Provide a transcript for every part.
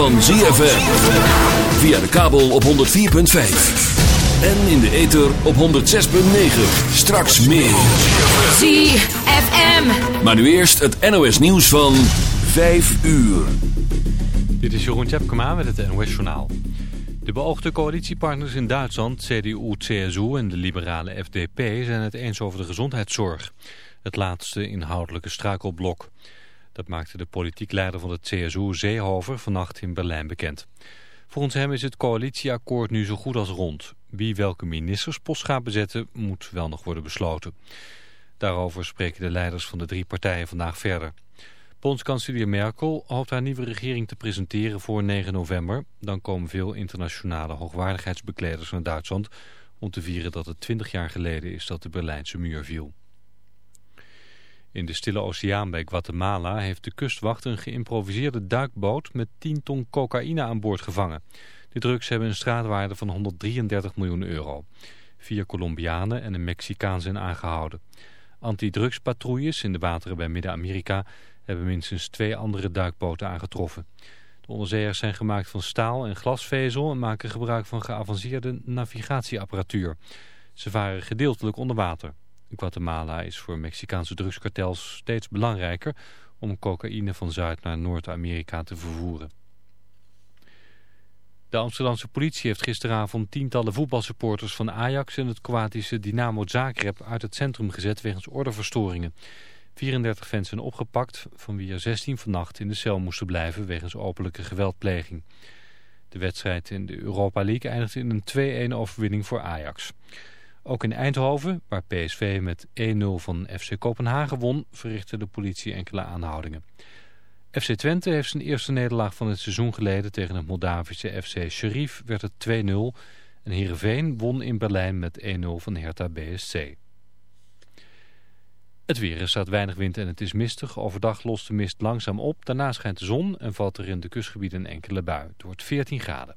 van ZFM. Via de kabel op 104.5. En in de ether op 106.9. Straks meer. ZFM. Maar nu eerst het NOS nieuws van 5 uur. Dit is Jeroen Tjepkema met het NOS Journaal. De beoogde coalitiepartners in Duitsland, CDU, CSU en de liberale FDP... zijn het eens over de gezondheidszorg. Het laatste inhoudelijke struikelblok. Dat maakte de politiek leider van de CSU Seehofer vannacht in Berlijn bekend. Volgens hem is het coalitieakkoord nu zo goed als rond. Wie welke ministerspost gaat bezetten moet wel nog worden besloten. Daarover spreken de leiders van de drie partijen vandaag verder. Bondskanselier Merkel hoopt haar nieuwe regering te presenteren voor 9 november. Dan komen veel internationale hoogwaardigheidsbekleders naar Duitsland... om te vieren dat het 20 jaar geleden is dat de Berlijnse muur viel. In de Stille Oceaan bij Guatemala heeft de kustwacht een geïmproviseerde duikboot met 10 ton cocaïne aan boord gevangen. De drugs hebben een straatwaarde van 133 miljoen euro. Vier Colombianen en een Mexicaan zijn aangehouden. Antidrugspatrouilles in de wateren bij Midden-Amerika hebben minstens twee andere duikboten aangetroffen. De onderzeeërs zijn gemaakt van staal en glasvezel en maken gebruik van geavanceerde navigatieapparatuur. Ze varen gedeeltelijk onder water. Guatemala is voor Mexicaanse drugskartels steeds belangrijker om cocaïne van Zuid naar Noord-Amerika te vervoeren. De Amsterdamse politie heeft gisteravond tientallen voetbalsupporters van Ajax en het Kroatische Dynamo Zagreb uit het centrum gezet wegens ordeverstoringen. 34 fans zijn opgepakt, van wie er 16 vannacht in de cel moesten blijven wegens openlijke geweldpleging. De wedstrijd in de Europa League eindigde in een 2-1 overwinning voor Ajax. Ook in Eindhoven, waar PSV met 1-0 van FC Kopenhagen won, verrichtte de politie enkele aanhoudingen. FC Twente heeft zijn eerste nederlaag van het seizoen geleden tegen het Moldavische FC Sheriff werd het 2-0 en Heerenveen won in Berlijn met 1-0 van Hertha BSC. Het weer is staat weinig wind en het is mistig. Overdag lost de mist langzaam op. Daarna schijnt de zon en valt er in de kustgebieden enkele bui. Het wordt 14 graden.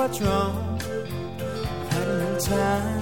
What's wrong. I've had a little time,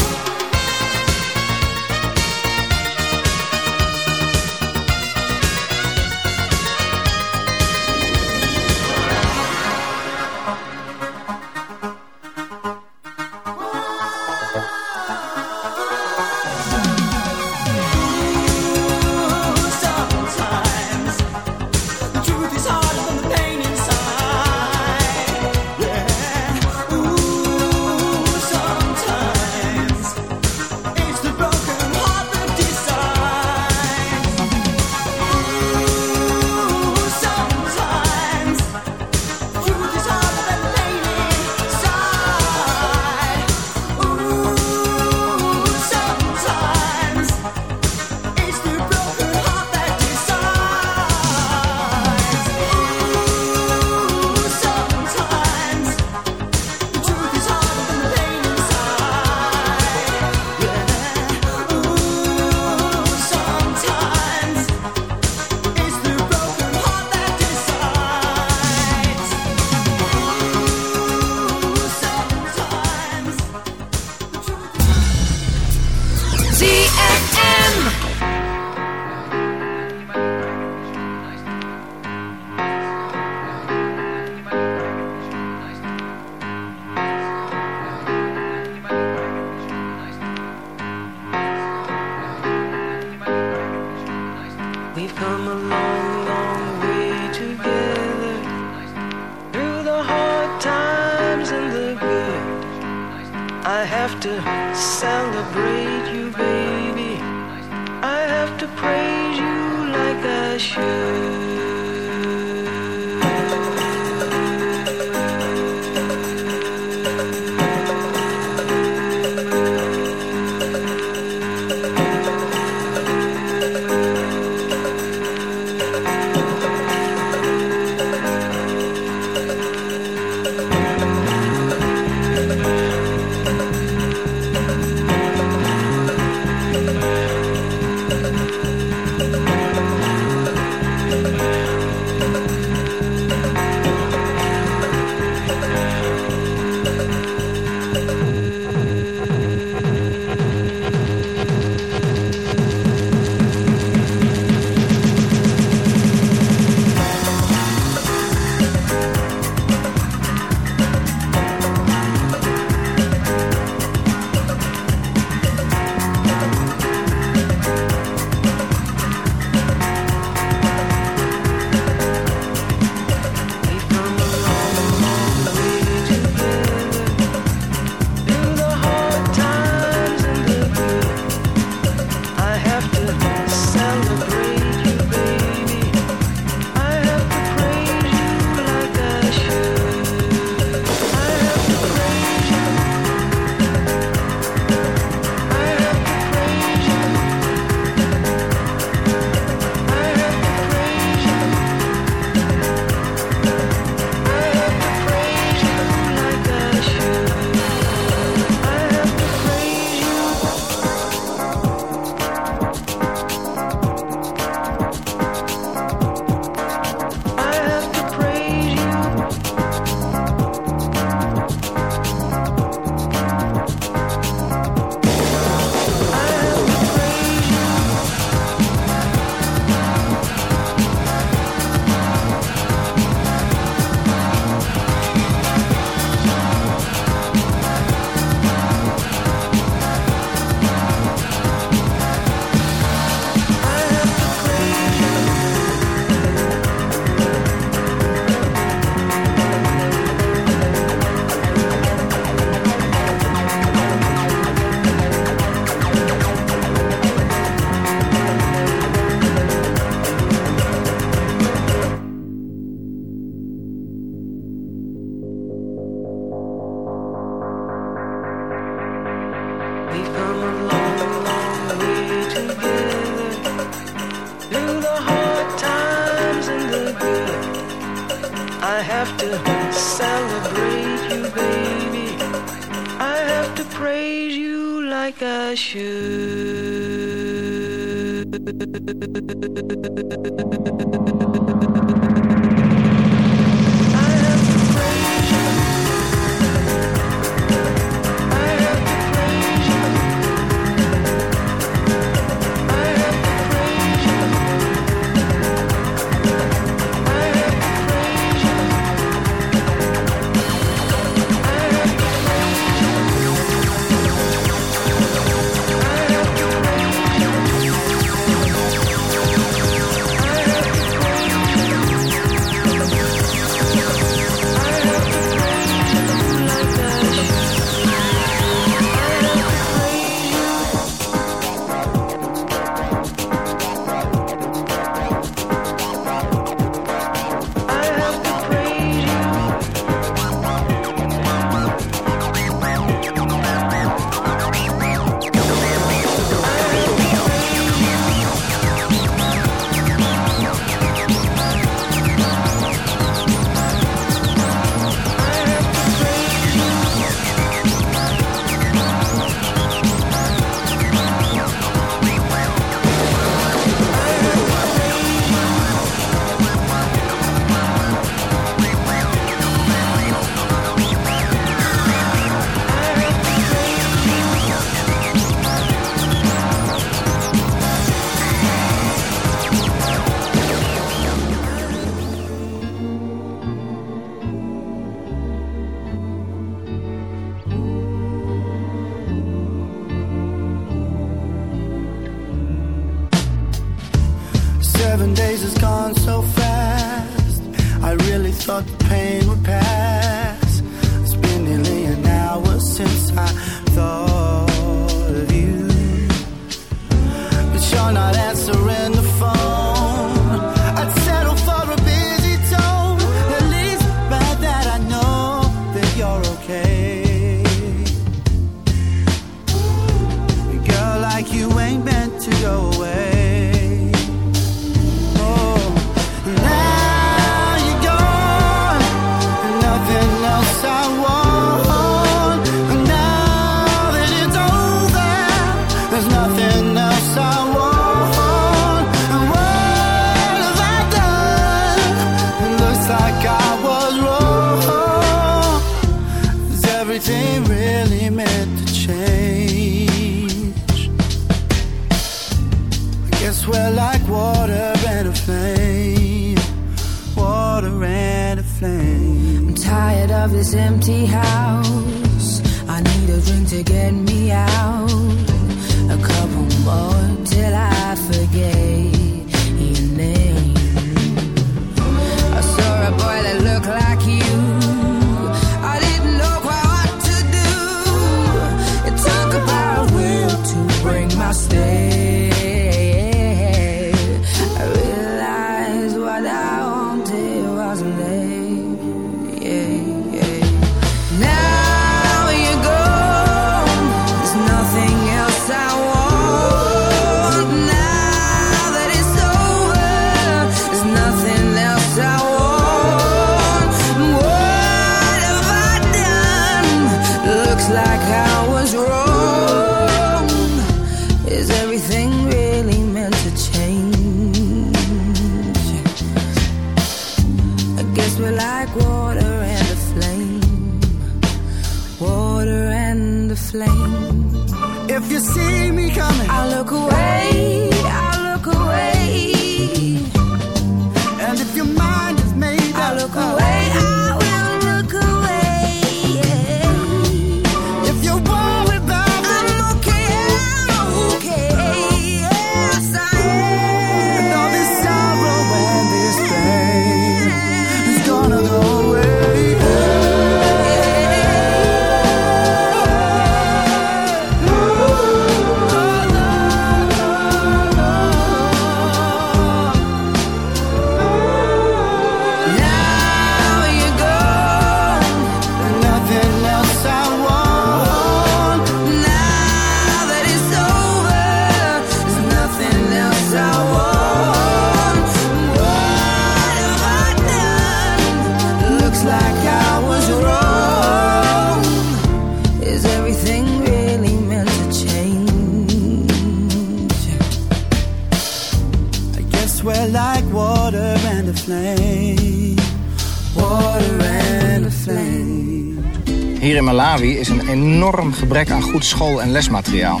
gebrek aan goed school- en lesmateriaal.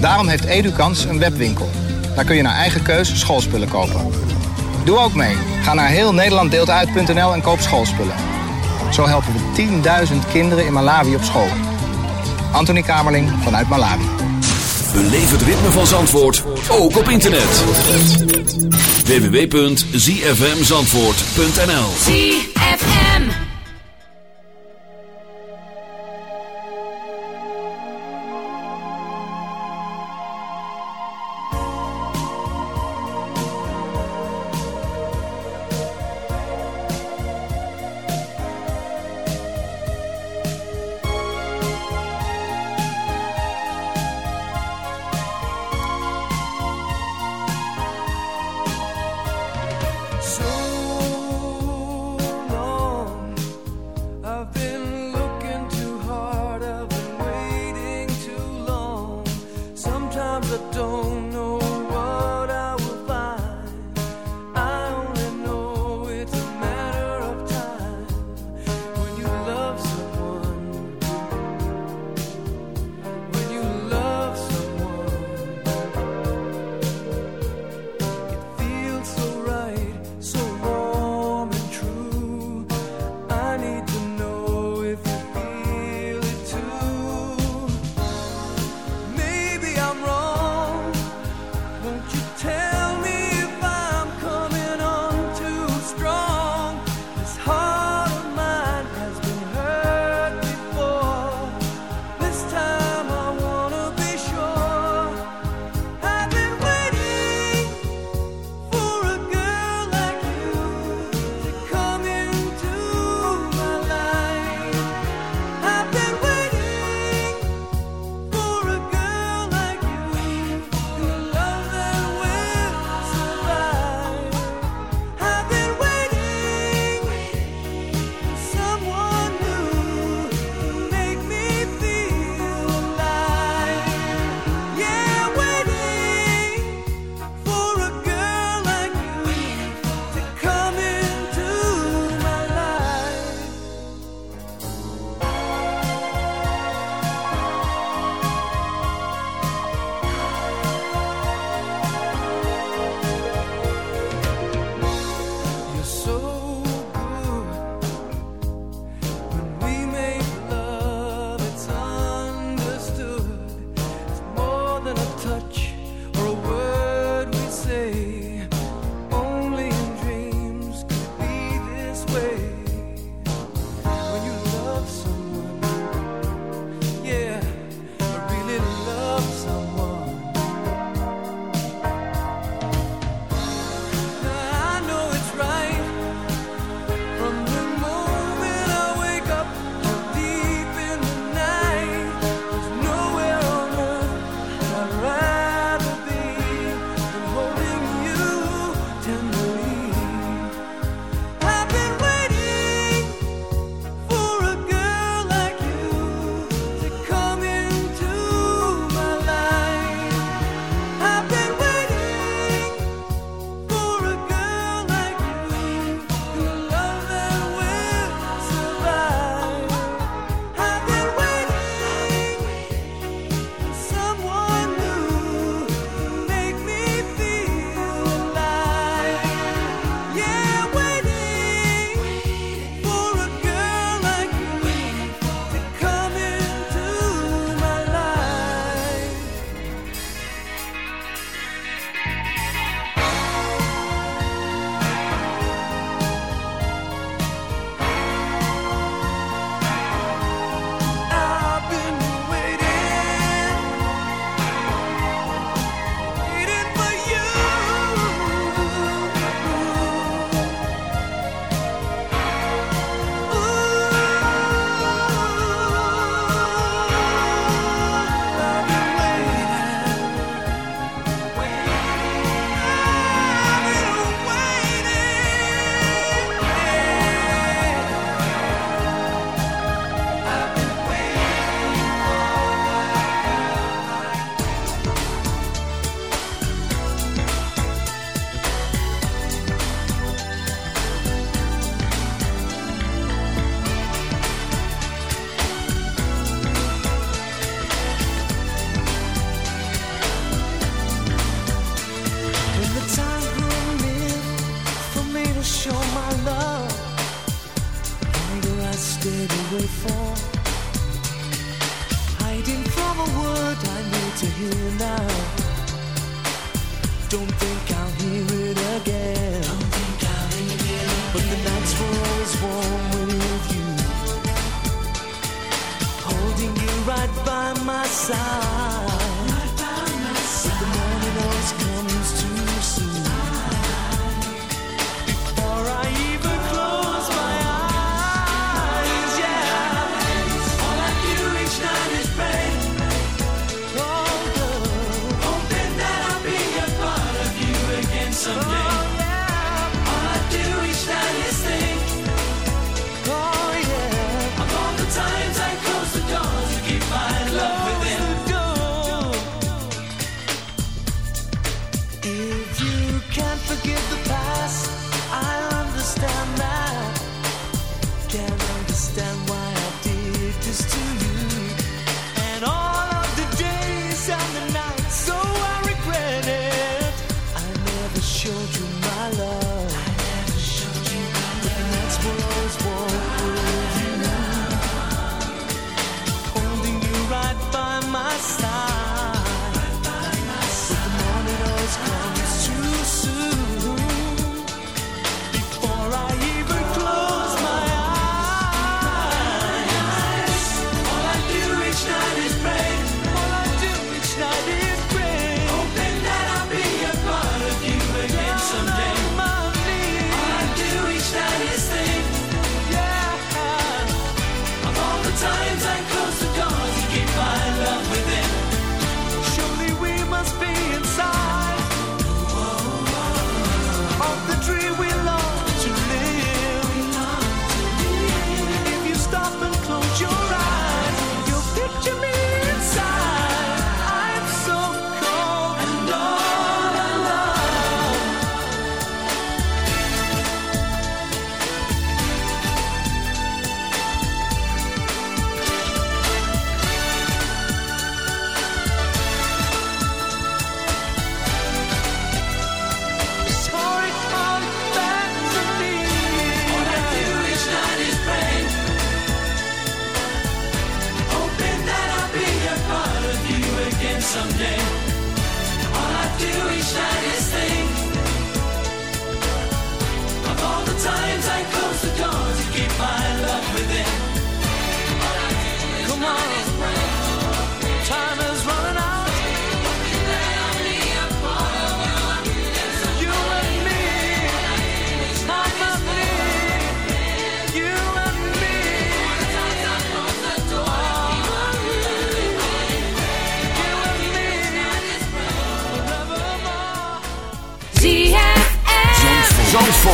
Daarom heeft Edukans een webwinkel. Daar kun je naar eigen keus schoolspullen kopen. Doe ook mee. Ga naar heel en koop schoolspullen. Zo helpen we 10.000 kinderen in Malawi op school. Anthony Kamerling vanuit Malawi. Beleef het ritme van Zandvoort, ook op internet. www.zfmzandvoort.nl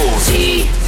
Zandvoort.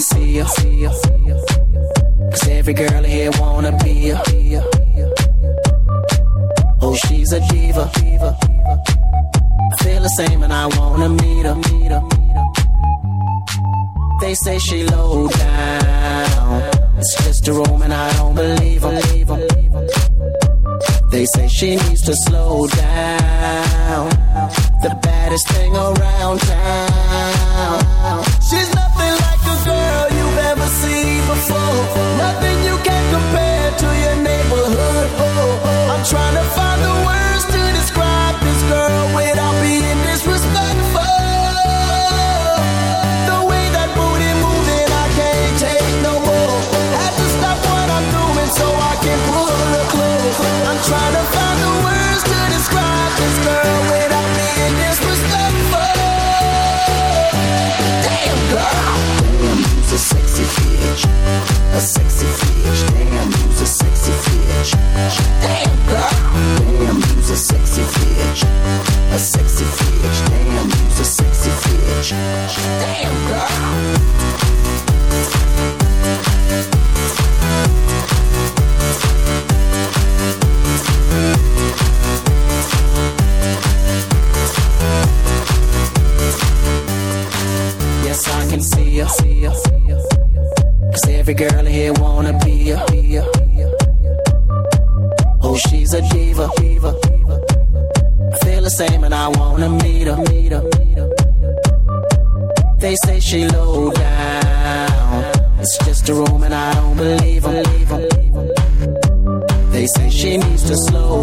sincere. Cause every girl here wanna be ya. Oh, she's a diva. I feel the same and I wanna meet her. They say she low down. It's just a room and I don't believe them. They say she needs to slow down. The baddest thing around town. She's say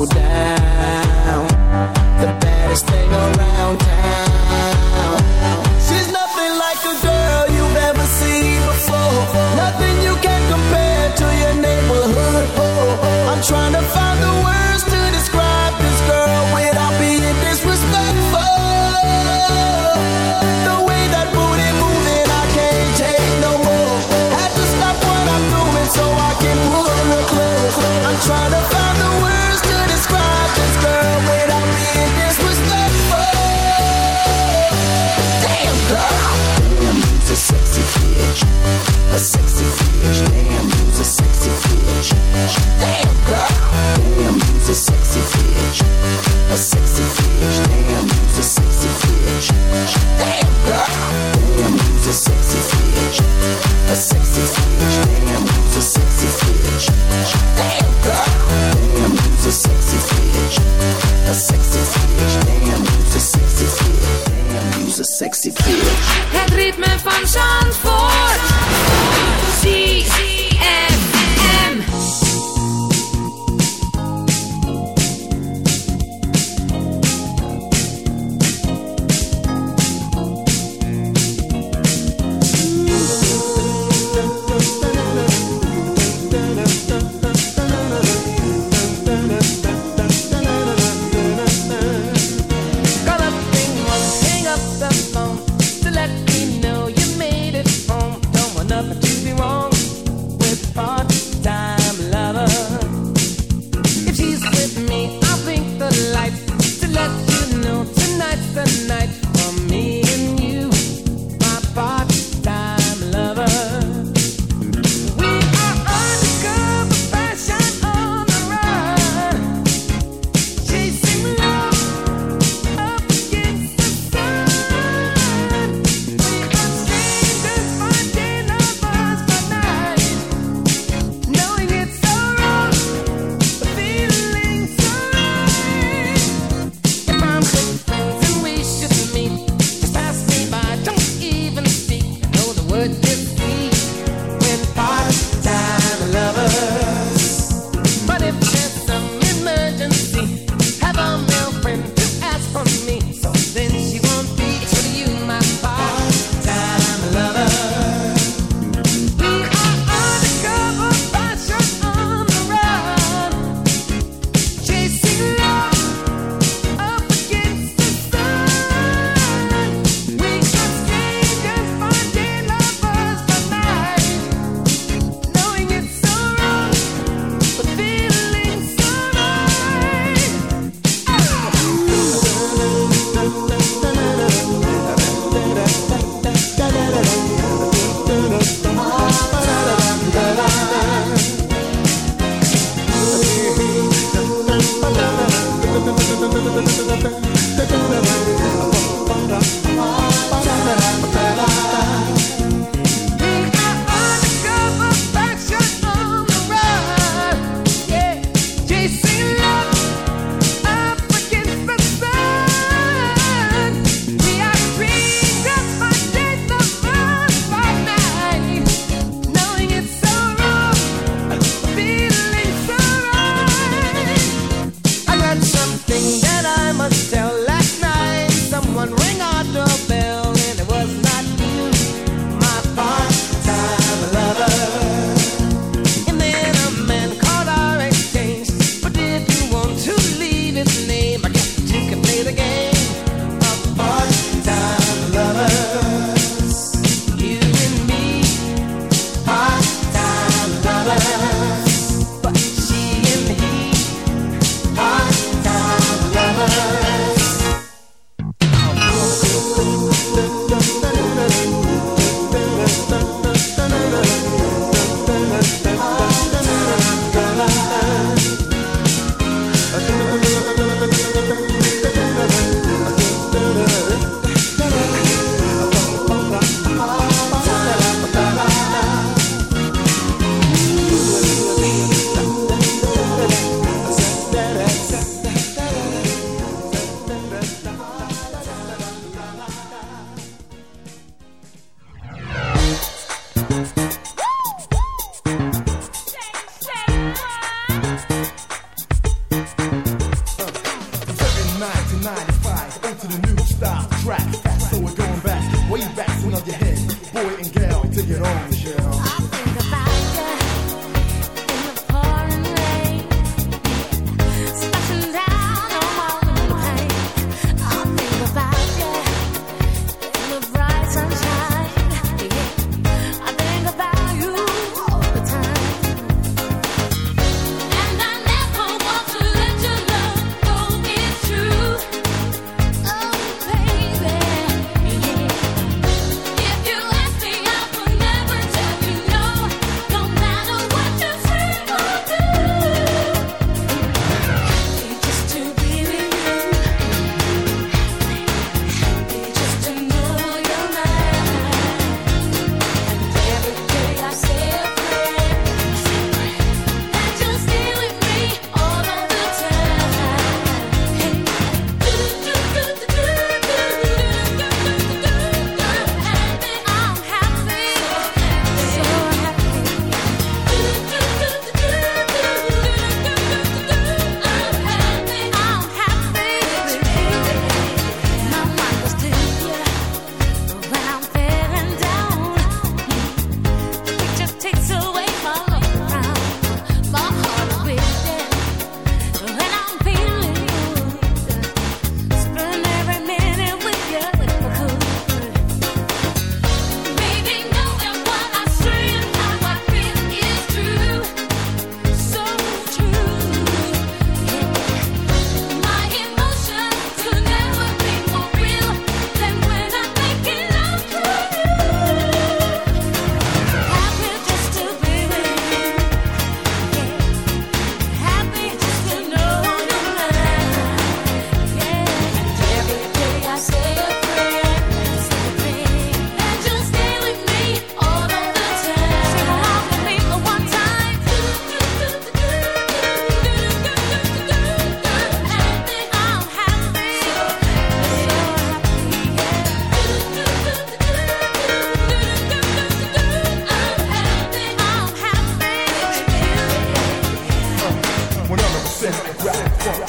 down. The baddest thing around. Sicile. Het ritme van Zandvoort.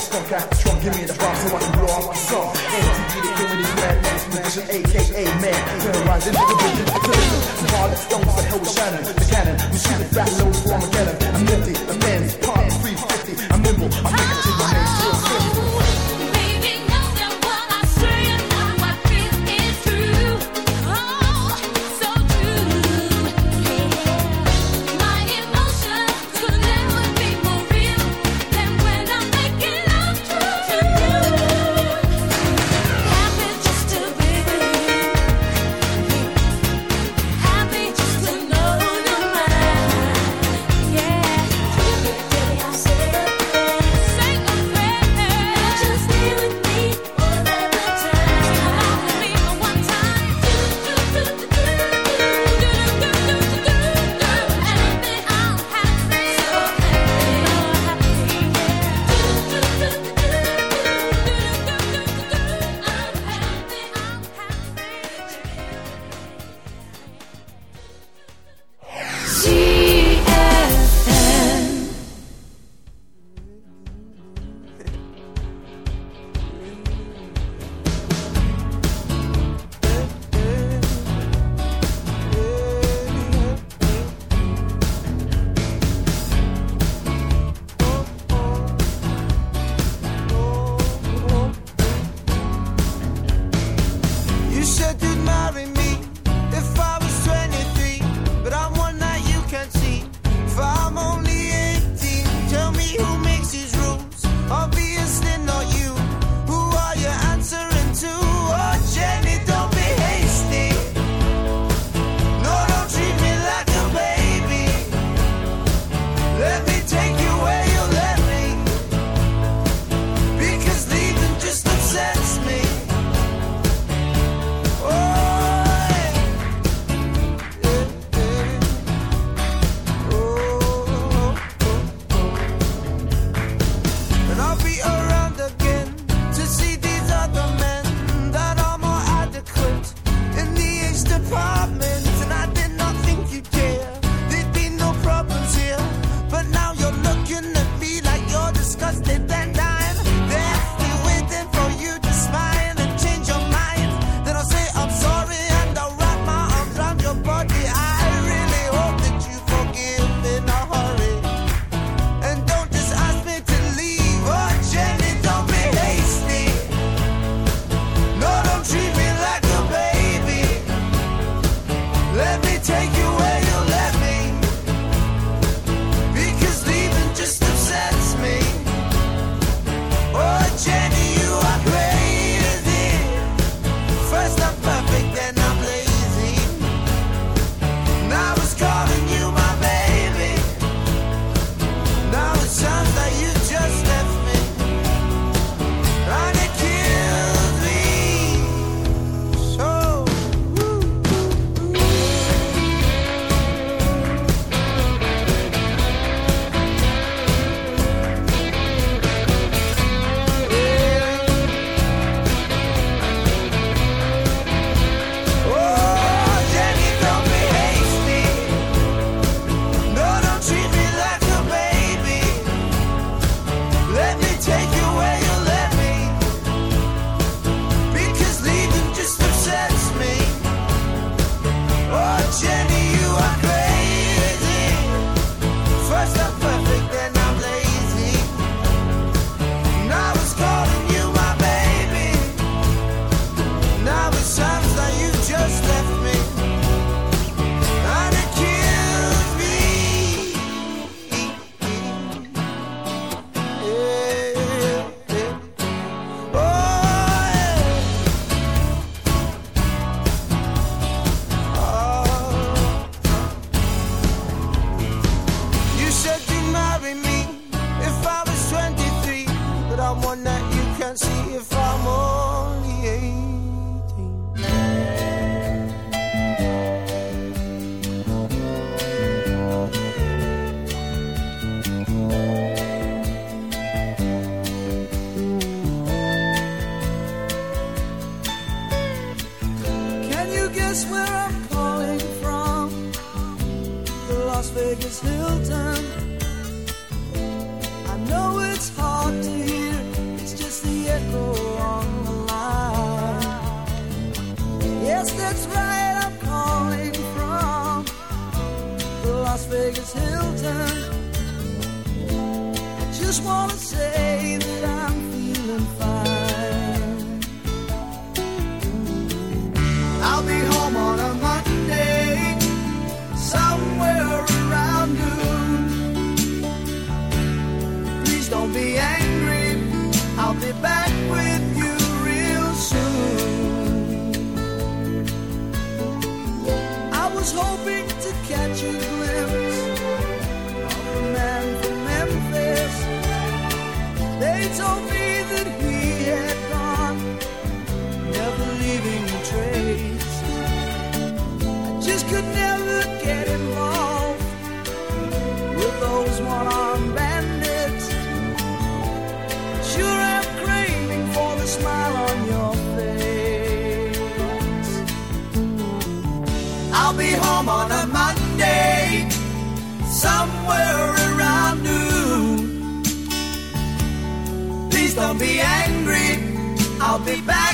skunk after skunk. Give me the bomb so I can blow off my song. MTV, the king of these madness musician, aka man. Terrorizing the division, citizen. Some harlot stones, the hell with Shannon. The cannon, We shoot it fat, low, form again. I'm nifty, the man's palm 350. I'm nimble, I'm making to my main be angry. I'll be back